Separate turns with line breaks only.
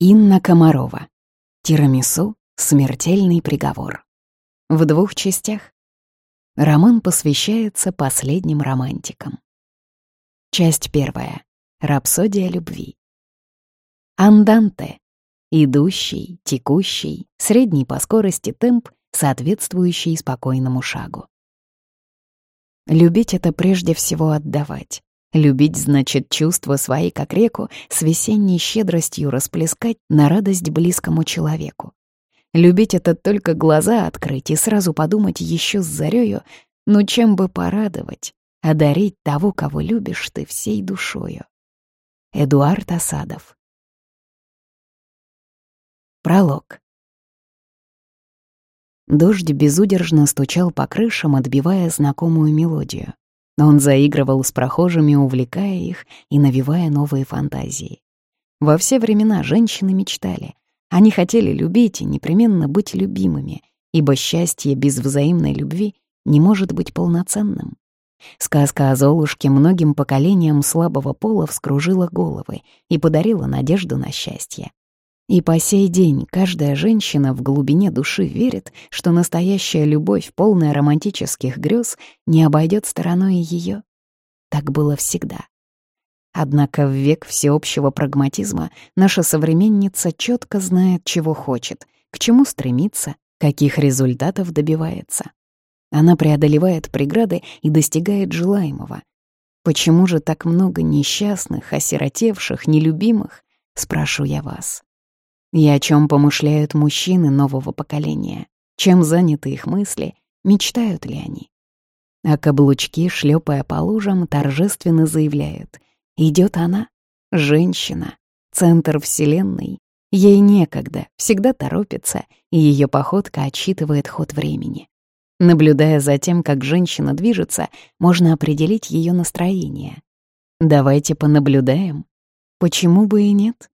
Инна Комарова. Тирамису. Смертельный приговор. В двух частях. Роман посвящается последним романтикам. Часть первая. Рапсодия любви. Анданте. Идущий, текущий, средний по скорости темп, соответствующий спокойному шагу. Любить — это прежде всего отдавать. Любить значит чувства свои, как реку, с весенней щедростью расплескать на радость близкому человеку. Любить — это только глаза открыть и сразу подумать еще с зарею, ну чем бы порадовать, одарить того, кого любишь ты всей душою. Эдуард Осадов Пролог Дождь безудержно стучал по крышам, отбивая знакомую мелодию. Он заигрывал с прохожими, увлекая их и навевая новые фантазии. Во все времена женщины мечтали. Они хотели любить и непременно быть любимыми, ибо счастье без взаимной любви не может быть полноценным. Сказка о Золушке многим поколениям слабого пола вскружила головы и подарила надежду на счастье. И по сей день каждая женщина в глубине души верит, что настоящая любовь, полная романтических грез, не обойдет стороной ее. Так было всегда. Однако в век всеобщего прагматизма наша современница четко знает, чего хочет, к чему стремится, каких результатов добивается. Она преодолевает преграды и достигает желаемого. Почему же так много несчастных, осиротевших, нелюбимых, спрошу я вас. И о чем помышляют мужчины нового поколения? Чем заняты их мысли? Мечтают ли они? А каблучки, шлепая по лужам, торжественно заявляют. Идет она, женщина, центр вселенной. Ей некогда, всегда торопится, и ее походка отсчитывает ход времени. Наблюдая за тем, как женщина движется, можно определить ее настроение. Давайте понаблюдаем. Почему бы и нет?